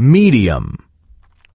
medium.